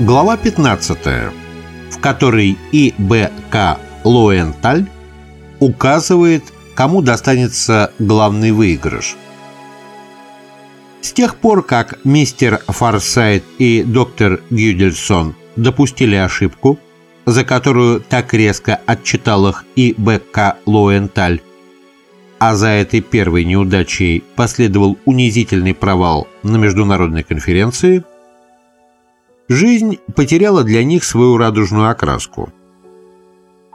Глава 15, в которой И. Б. К. Лоенталь указывает, кому достанется главный выигрыш. С тех пор, как мистер Фарсайт и доктор Гюдельсон допустили ошибку, за которую так резко отчитал их и Б. К. Лоенталь, а за этой первой неудачей последовал унизительный провал на международной конференции – Жизнь потеряла для них свою радужную окраску.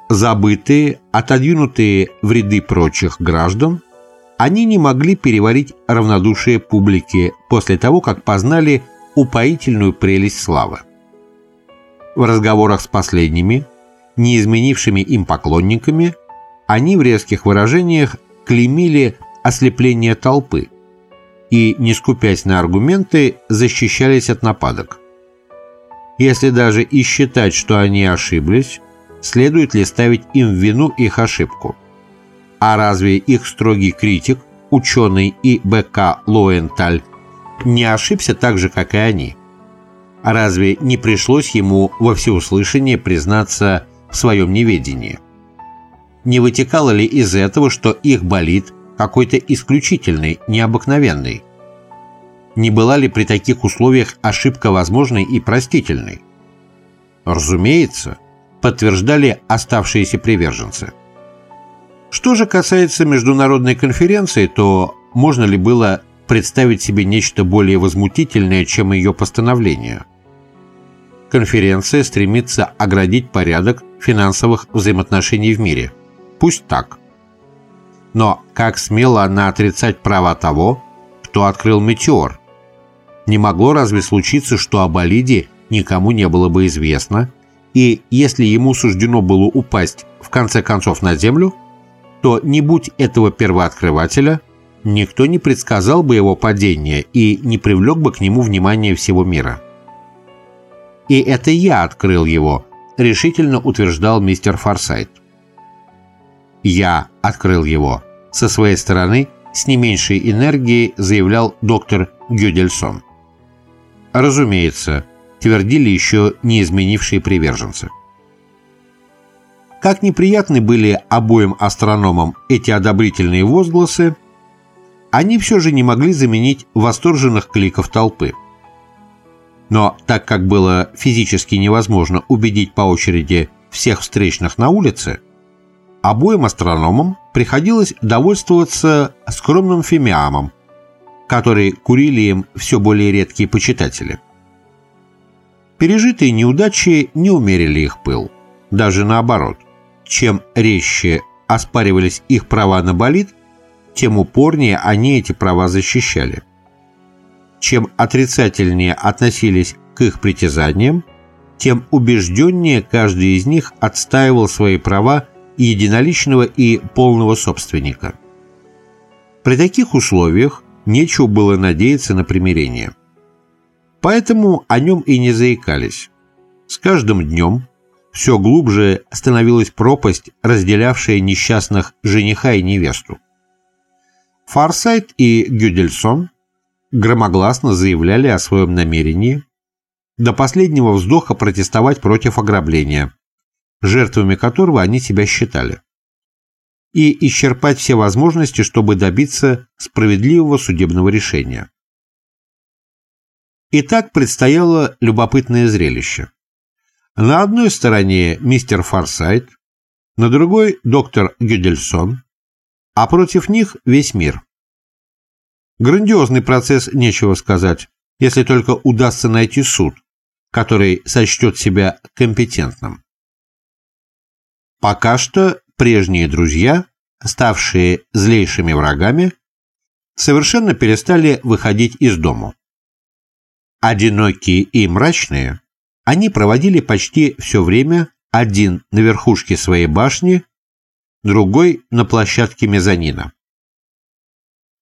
Забытые, отодвинутые в ряды прочих граждан, они не могли переварить равнодушие публики после того, как познали упоительную прелесть славы. В разговорах с последними, не изменившими им поклонниками, они в резких выражениях клеймили ослепление толпы и, не скупясь на аргументы, защищались от нападок. Если даже и считать, что они ошиблись, следует ли ставить им в вину их ошибку? А разве их строгий критик, ученый И. Б.К. Лоенталь, не ошибся так же, как и они? Разве не пришлось ему во всеуслышание признаться в своем неведении? Не вытекало ли из этого, что их болит какой-то исключительный, необыкновенный? Не была ли при таких условиях ошибка возможной и простительной? Разумеется, подтверждали оставшиеся приверженцы. Что же касается международной конференции, то можно ли было представить себе нечто более возмутительное, чем ее постановление? Конференция стремится оградить порядок финансовых взаимоотношений в мире. Пусть так. Но как смело она отрицать права того, кто открыл метеор, не могло разве случиться, что о болиде никому не было бы известно, и если ему суждено было упасть в конце концов на землю, то не будь этого первооткрывателя, никто не предсказал бы его падение и не привлек бы к нему внимание всего мира. «И это я открыл его», — решительно утверждал мистер Форсайт. «Я открыл его», — со своей стороны с не меньшей энергией заявлял доктор Гюдельсон. Разумеется, твердили еще не изменившие приверженцы. Как неприятны были обоим астрономам эти одобрительные возгласы, они все же не могли заменить восторженных кликов толпы. Но так как было физически невозможно убедить по очереди всех встречных на улице, обоим астрономам приходилось довольствоваться скромным фимиамом, который курили им все более редкие почитатели. Пережитые неудачи не умерили их пыл, даже наоборот. Чем резче оспаривались их права на болид, тем упорнее они эти права защищали. Чем отрицательнее относились к их притязаниям, тем убежденнее каждый из них отстаивал свои права единоличного и полного собственника. При таких условиях нечего было надеяться на примирение. Поэтому о нем и не заикались. С каждым днем все глубже становилась пропасть, разделявшая несчастных жениха и невесту. Фарсайт и Гюдельсон громогласно заявляли о своем намерении до последнего вздоха протестовать против ограбления, жертвами которого они себя считали и исчерпать все возможности, чтобы добиться справедливого судебного решения. Итак, предстояло любопытное зрелище. На одной стороне мистер Форсайт, на другой доктор Гюдельсон, а против них весь мир. Грандиозный процесс, нечего сказать, если только удастся найти суд, который сочтет себя компетентным. Пока что прежние друзья, ставшие злейшими врагами, совершенно перестали выходить из дому. Одинокие и мрачные, они проводили почти все время один на верхушке своей башни, другой на площадке мезонина.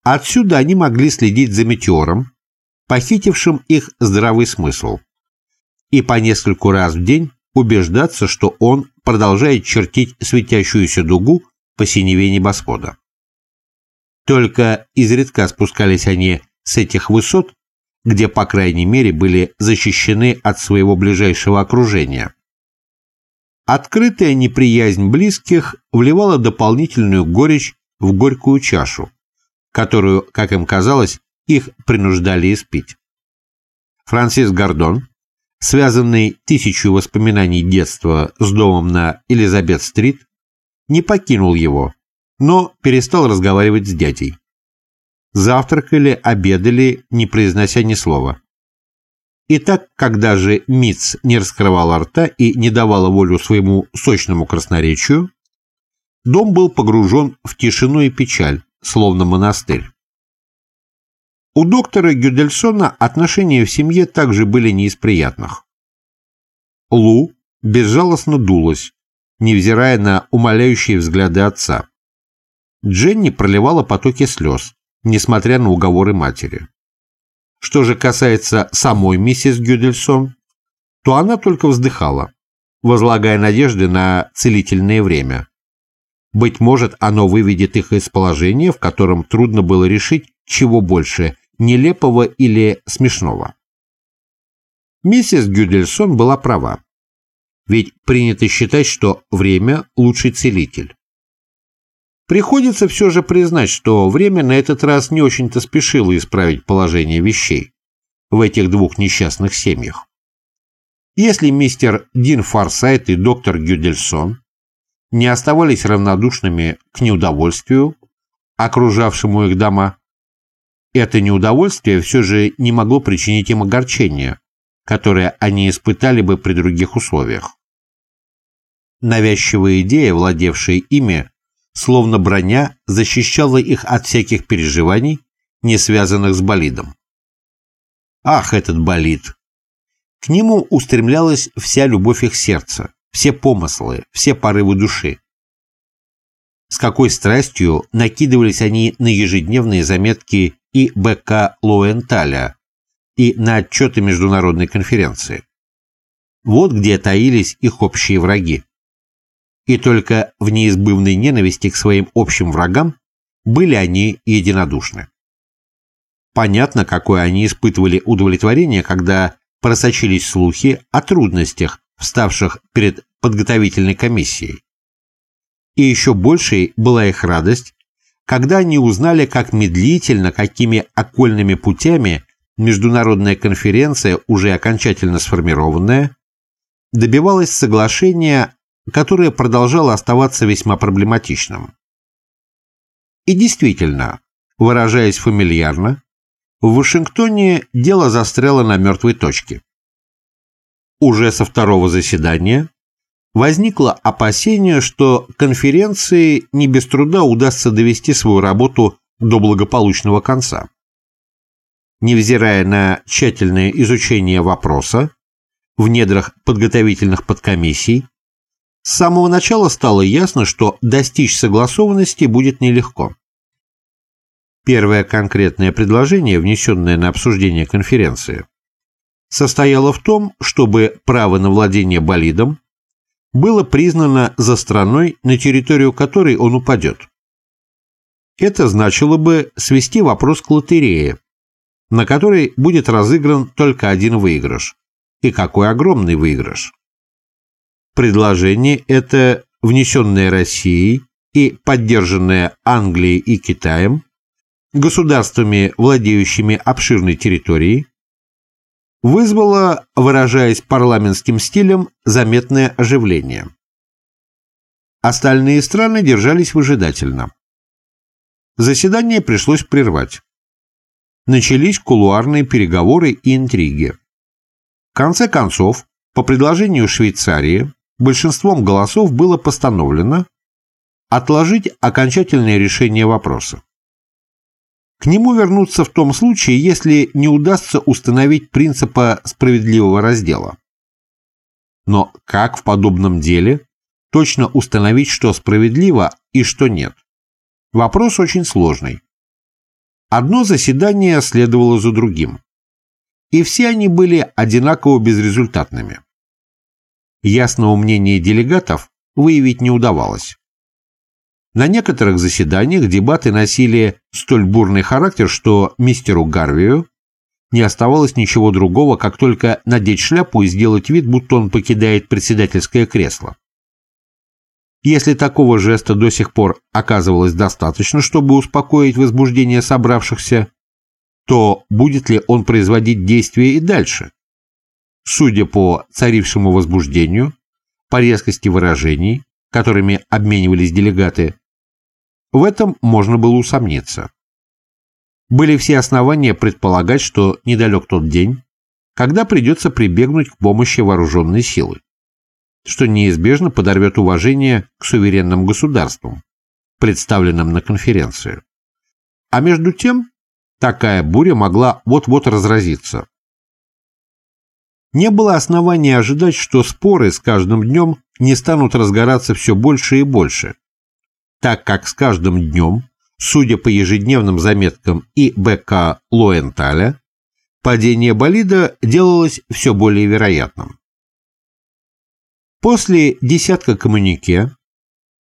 Отсюда они могли следить за метеором, похитившим их здравый смысл, и по нескольку раз в день убеждаться, что он продолжает чертить светящуюся дугу по синеве небосвода. Только изредка спускались они с этих высот где, по крайней мере, были защищены от своего ближайшего окружения. Открытая неприязнь близких вливала дополнительную горечь в горькую чашу, которую, как им казалось, их принуждали испить. Франсис Гордон, связанный тысячу воспоминаний детства с домом на Элизабет-стрит, не покинул его, но перестал разговаривать с дядей. Завтракали, обедали, не произнося ни слова. И так, когда же Митц не раскрывала рта и не давала волю своему сочному красноречию, дом был погружен в тишину и печаль, словно монастырь. У доктора Гюдельсона отношения в семье также были не из приятных. Лу безжалостно дулась, невзирая на умоляющие взгляды отца. Дженни проливала потоки слез, несмотря на уговоры матери. Что же касается самой миссис Гюдельсон, то она только вздыхала, возлагая надежды на целительное время. Быть может, оно выведет их из положения, в котором трудно было решить, чего больше нелепого или смешного. Миссис Гюдельсон была права. Ведь принято считать, что время – лучший целитель. Приходится все же признать, что время на этот раз не очень-то спешило исправить положение вещей в этих двух несчастных семьях. Если мистер Дин Фарсайт и доктор Гюдельсон не оставались равнодушными к неудовольствию, окружавшему их дома, это неудовольствие все же не могло причинить им огорчения, которое они испытали бы при других условиях. Навязчивая идея, владевшая ими, словно броня, защищала их от всяких переживаний, не связанных с болидом. Ах, этот болид! К нему устремлялась вся любовь их сердца, все помыслы, все порывы души. С какой страстью накидывались они на ежедневные заметки и БК Лоенталя и на отчеты международной конференции. Вот где таились их общие враги. И только в неизбывной ненависти к своим общим врагам были они единодушны. Понятно, какое они испытывали удовлетворение, когда просочились слухи о трудностях, вставших перед подготовительной комиссией. И еще большей была их радость, когда они узнали, как медлительно, какими окольными путями международная конференция, уже окончательно сформированная, добивалась соглашения, которое продолжало оставаться весьма проблематичным. И действительно, выражаясь фамильярно, в Вашингтоне дело застряло на мертвой точке. Уже со второго заседания возникло опасение, что конференции не без труда удастся довести свою работу до благополучного конца. Невзирая на тщательное изучение вопроса в недрах подготовительных подкомиссий, с самого начала стало ясно, что достичь согласованности будет нелегко. Первое конкретное предложение, внесенное на обсуждение конференции, состояло в том, чтобы право на владение болидом было признано за страной, на территорию которой он упадет. Это значило бы свести вопрос к лотерее, на которой будет разыгран только один выигрыш. И какой огромный выигрыш! Предложение это, внесенное Россией и поддержанное Англией и Китаем, государствами, владеющими обширной территорией, вызвало, выражаясь парламентским стилем, заметное оживление. Остальные страны держались выжидательно. Заседание пришлось прервать. Начались кулуарные переговоры и интриги. В конце концов, по предложению Швейцарии, большинством голосов было постановлено отложить окончательное решение вопроса. К нему вернуться в том случае, если не удастся установить принципа справедливого раздела. Но как в подобном деле точно установить, что справедливо и что нет? Вопрос очень сложный. Одно заседание следовало за другим. И все они были одинаково безрезультатными. Ясного мнения делегатов выявить не удавалось. На некоторых заседаниях дебаты носили столь бурный характер, что мистеру Гарвию не оставалось ничего другого, как только надеть шляпу и сделать вид, будто он покидает председательское кресло. Если такого жеста до сих пор оказывалось достаточно, чтобы успокоить возбуждение собравшихся, то будет ли он производить действия и дальше? Судя по царившему возбуждению, по резкости выражений, которыми обменивались делегаты, в этом можно было усомниться. Были все основания предполагать, что недалек тот день, когда придется прибегнуть к помощи вооруженной силы что неизбежно подорвет уважение к суверенным государствам, представленным на конференции. А между тем, такая буря могла вот-вот разразиться. Не было основания ожидать, что споры с каждым днем не станут разгораться все больше и больше, так как с каждым днем, судя по ежедневным заметкам и БК Лоенталя, падение болида делалось все более вероятным. После десятка коммунике,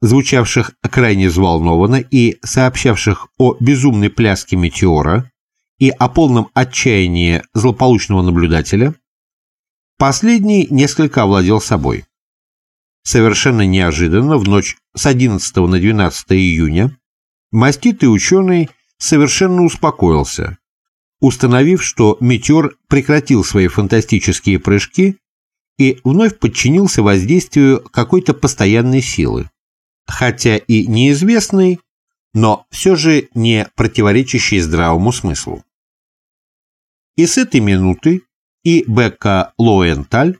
звучавших крайне взволнованно и сообщавших о безумной пляске метеора и о полном отчаянии злополучного наблюдателя, последний несколько овладел собой. Совершенно неожиданно в ночь с 11 на 12 июня маститый ученый совершенно успокоился, установив, что метеор прекратил свои фантастические прыжки и вновь подчинился воздействию какой-то постоянной силы, хотя и неизвестной, но все же не противоречащей здравому смыслу. И с этой минуты и Бекка Лоенталь,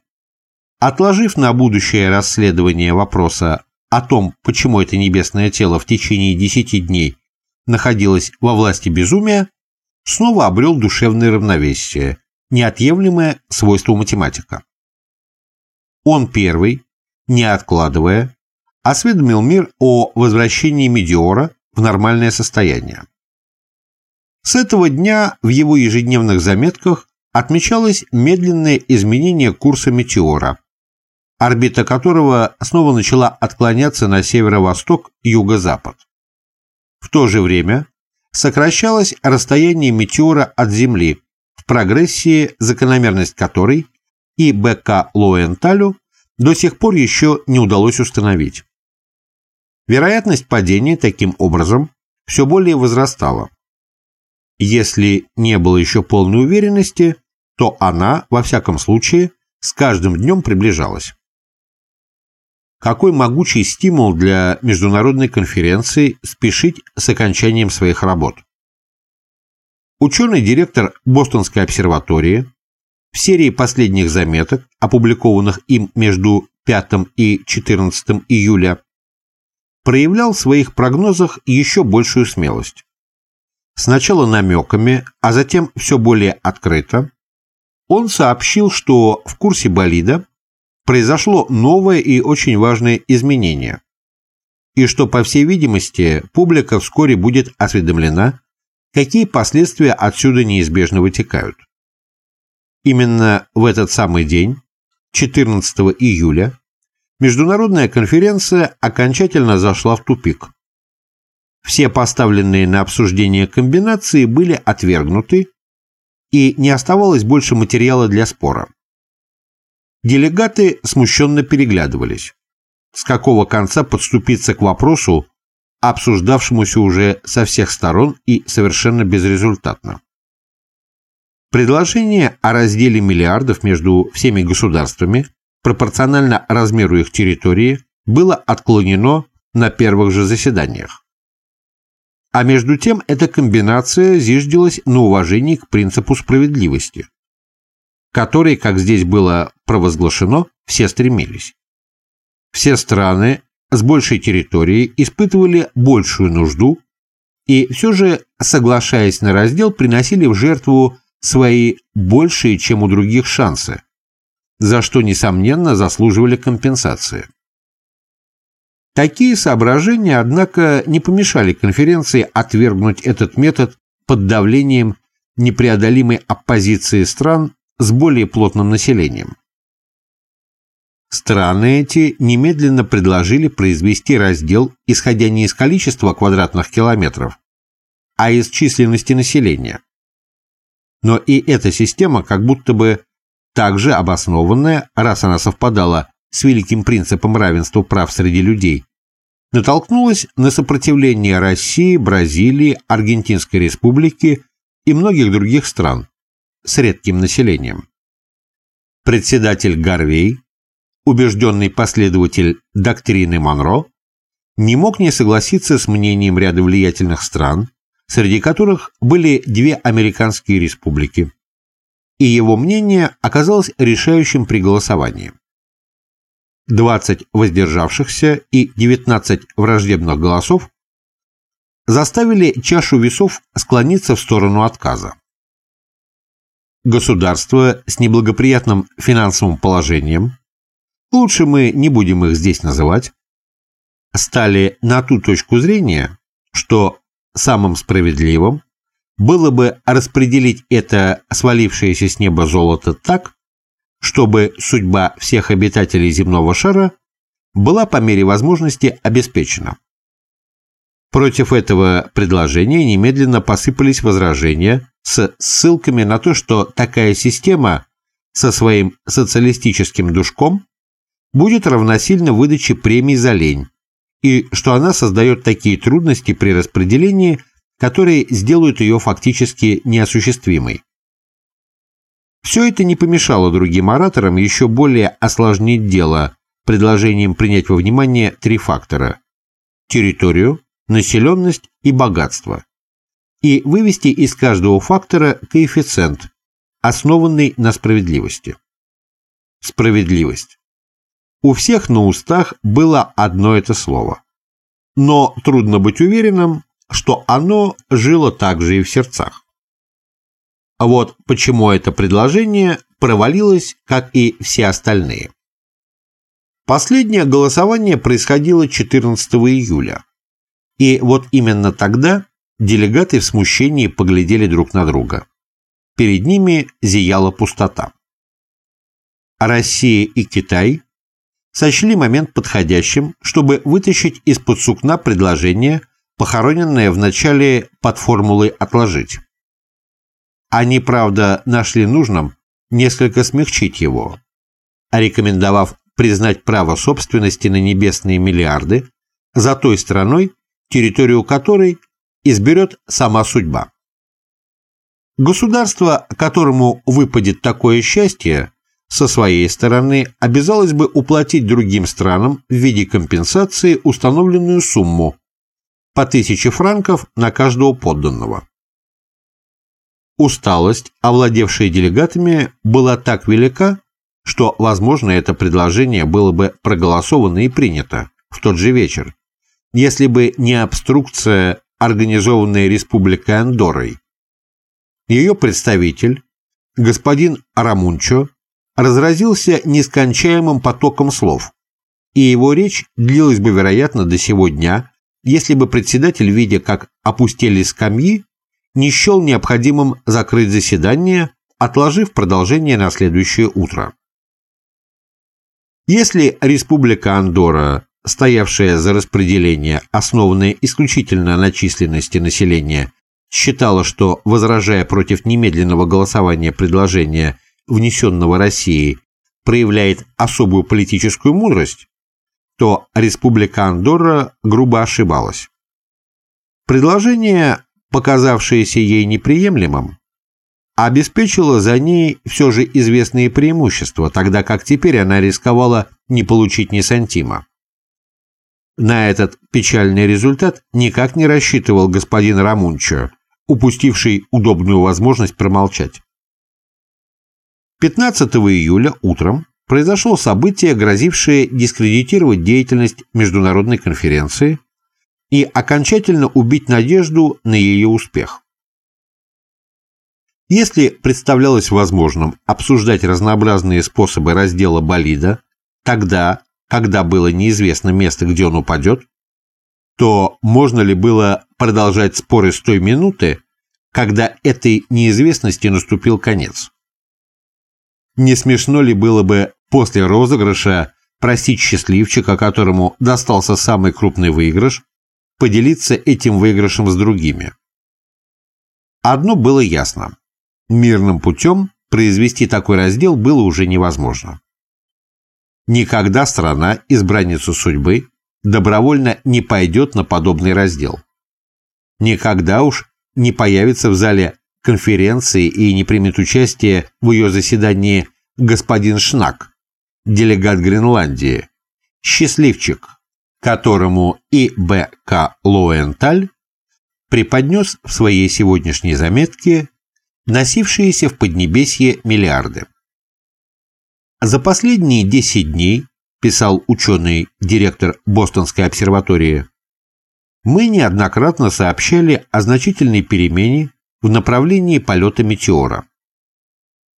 отложив на будущее расследование вопроса о том, почему это небесное тело в течение десяти дней находилось во власти безумия, снова обрел душевное равновесие, неотъемлемое свойство математика. Он первый, не откладывая, осведомил мир о возвращении Медиора в нормальное состояние. С этого дня в его ежедневных заметках отмечалось медленное изменение курса метеора, орбита которого снова начала отклоняться на северо-восток юго-запад. В то же время сокращалось расстояние метеора от Земли, в прогрессии закономерность которой и Б.К. Лоенталю до сих пор еще не удалось установить. Вероятность падения таким образом все более возрастала. Если не было еще полной уверенности, то она, во всяком случае, с каждым днем приближалась. Какой могучий стимул для международной конференции спешить с окончанием своих работ. Ученый-директор Бостонской обсерватории в серии последних заметок, опубликованных им между 5 и 14 июля, проявлял в своих прогнозах еще большую смелость. Сначала намеками, а затем все более открыто, он сообщил, что в курсе болида произошло новое и очень важное изменение, и что, по всей видимости, публика вскоре будет осведомлена, какие последствия отсюда неизбежно вытекают. Именно в этот самый день, 14 июля, международная конференция окончательно зашла в тупик. Все поставленные на обсуждение комбинации были отвергнуты, и не оставалось больше материала для спора. Делегаты смущенно переглядывались. С какого конца подступиться к вопросу, обсуждавшемуся уже со всех сторон и совершенно безрезультатно. Предложение о разделе миллиардов между всеми государствами пропорционально размеру их территории было отклонено на первых же заседаниях. А между тем эта комбинация зиждилась на уважении к принципу справедливости, который, как здесь было провозглашено, все стремились. Все страны с большей территорией испытывали большую нужду и все же, соглашаясь на раздел, приносили в жертву свои большие, чем у других шансы, за что, несомненно, заслуживали компенсации. Такие соображения, однако, не помешали конференции отвергнуть этот метод под давлением непреодолимой оппозиции стран с более плотным населением. Страны эти немедленно предложили произвести раздел, исходя не из количества квадратных километров, а из численности населения. Но и эта система как будто бы также обоснованная, раз она совпадала с великим принципом равенства прав среди людей, натолкнулась на сопротивление России, Бразилии, Аргентинской республики и многих других стран с редким населением. Председатель Гарвей, убежденный последователь доктрины Монро, не мог не согласиться с мнением ряда влиятельных стран, среди которых были две американские республики, и его мнение оказалось решающим при голосовании. 20 воздержавшихся и 19 враждебных голосов заставили чашу весов склониться в сторону отказа. Государства с неблагоприятным финансовым положением, лучше мы не будем их здесь называть, стали на ту точку зрения, что самым справедливым было бы распределить это свалившееся с неба золото так, чтобы судьба всех обитателей земного шара была по мере возможности обеспечена. Против этого предложения немедленно посыпались возражения с ссылками на то, что такая система со своим социалистическим душком будет равносильна выдаче премий за лень, и что она создает такие трудности при распределении, которые сделают ее фактически неосуществимой. Все это не помешало другим ораторам еще более осложнить дело предложением принять во внимание три фактора – территорию, населенность и богатство, и вывести из каждого фактора коэффициент, основанный на справедливости. Справедливость. У всех на устах было одно это слово. Но трудно быть уверенным, что оно жило также и в сердцах. А вот почему это предложение провалилось, как и все остальные. Последнее голосование происходило 14 июля. И вот именно тогда делегаты в смущении поглядели друг на друга. Перед ними зияла пустота. Россия и Китай сочли момент подходящим, чтобы вытащить из-под сукна предложение, похороненное вначале под формулой «отложить». Они, правда, нашли нужным несколько смягчить его, рекомендовав признать право собственности на небесные миллиарды за той страной, территорию которой изберет сама судьба. Государство, которому выпадет такое счастье, со своей стороны обязалось бы уплатить другим странам в виде компенсации установленную сумму по 1000 франков на каждого подданного. Усталость, овладевшая делегатами, была так велика, что, возможно, это предложение было бы проголосовано и принято в тот же вечер, если бы не обструкция, организованная Республикой Андорой. Ее представитель, господин Арамунчо, разразился нескончаемым потоком слов, и его речь длилась бы, вероятно, до сего дня, если бы председатель, видя, как опустили скамьи, не счел необходимым закрыть заседание, отложив продолжение на следующее утро. Если Республика Андорра, стоявшая за распределение, основанное исключительно на численности населения, считала, что, возражая против немедленного голосования предложения, внесенного Россией, проявляет особую политическую мудрость, то Республика Андорра грубо ошибалась. Предложение показавшееся ей неприемлемым, обеспечило за ней все же известные преимущества, тогда как теперь она рисковала не получить ни сантима. На этот печальный результат никак не рассчитывал господин Рамунчо, упустивший удобную возможность промолчать. 15 июля утром произошло событие, грозившее дискредитировать деятельность международной конференции, и окончательно убить надежду на ее успех. Если представлялось возможным обсуждать разнообразные способы раздела болида, тогда, когда было неизвестно место, где он упадет, то можно ли было продолжать споры с той минуты, когда этой неизвестности наступил конец? Не смешно ли было бы после розыгрыша просить счастливчика, которому достался самый крупный выигрыш, поделиться этим выигрышем с другими. Одно было ясно. Мирным путем произвести такой раздел было уже невозможно. Никогда страна, избранница судьбы, добровольно не пойдет на подобный раздел. Никогда уж не появится в зале конференции и не примет участие в ее заседании господин Шнак, делегат Гренландии, счастливчик, которому И. Б. К. Лоенталь преподнес в своей сегодняшней заметке носившиеся в Поднебесье миллиарды. За последние 10 дней, писал ученый директор Бостонской обсерватории, мы неоднократно сообщали о значительной перемене в направлении полета метеора.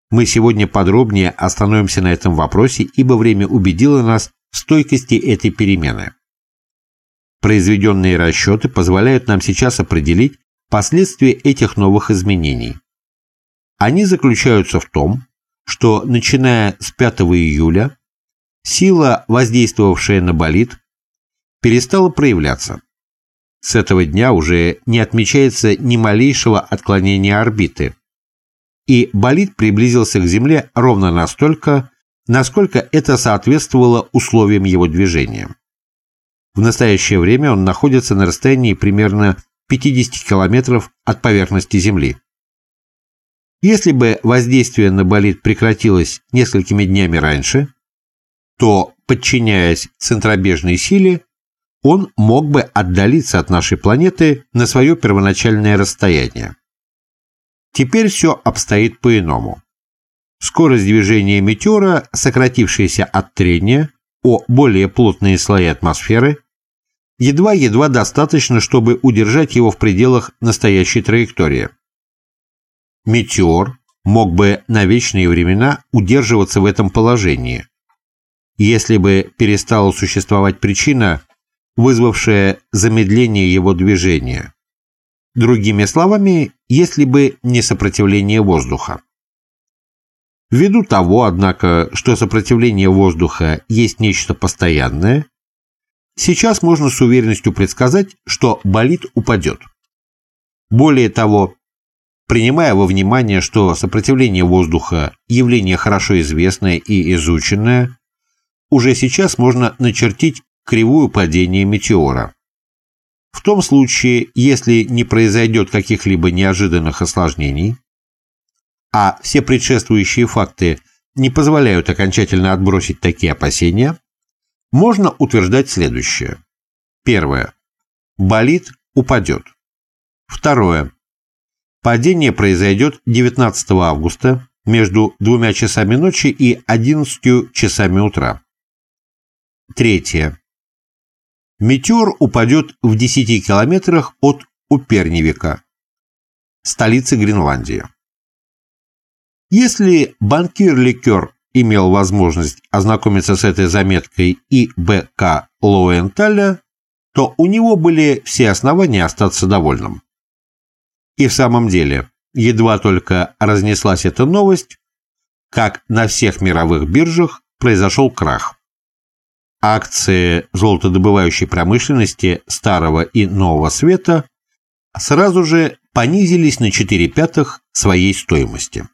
Мы сегодня подробнее остановимся на этом вопросе, ибо время убедило нас в стойкости этой перемены. Произведенные расчеты позволяют нам сейчас определить последствия этих новых изменений. Они заключаются в том, что, начиная с 5 июля, сила, воздействовавшая на болид, перестала проявляться. С этого дня уже не отмечается ни малейшего отклонения орбиты, и болид приблизился к Земле ровно настолько, насколько это соответствовало условиям его движения. В настоящее время он находится на расстоянии примерно 50 километров от поверхности Земли. Если бы воздействие на болид прекратилось несколькими днями раньше, то, подчиняясь центробежной силе, он мог бы отдалиться от нашей планеты на свое первоначальное расстояние. Теперь все обстоит по-иному. Скорость движения метеора, сократившаяся от трения о более плотные слои атмосферы, едва-едва достаточно, чтобы удержать его в пределах настоящей траектории метеор мог бы на вечные времена удерживаться в этом положении, если бы перестала существовать причина, вызвавшая замедление его движения. Другими словами, если бы не сопротивление воздуха. Ввиду того, однако, что сопротивление воздуха есть нечто постоянное, сейчас можно с уверенностью предсказать, что болид упадет. Более того, Принимая во внимание, что сопротивление воздуха – явление хорошо известное и изученное, уже сейчас можно начертить кривую падения метеора. В том случае, если не произойдет каких-либо неожиданных осложнений, а все предшествующие факты не позволяют окончательно отбросить такие опасения, можно утверждать следующее. Первое. Болид упадет. Второе. Падение произойдет 19 августа между двумя часами ночи и 11 часами утра. Третье. Метеор упадет в 10 километрах от Уперневика, столицы Гренландии. Если банкир Ликер имел возможность ознакомиться с этой заметкой и Б.К. Лоуэнталя, то у него были все основания остаться довольным. И в самом деле, едва только разнеслась эта новость, как на всех мировых биржах произошел крах. Акции золотодобывающей промышленности Старого и Нового Света сразу же понизились на 4 пятых своей стоимости.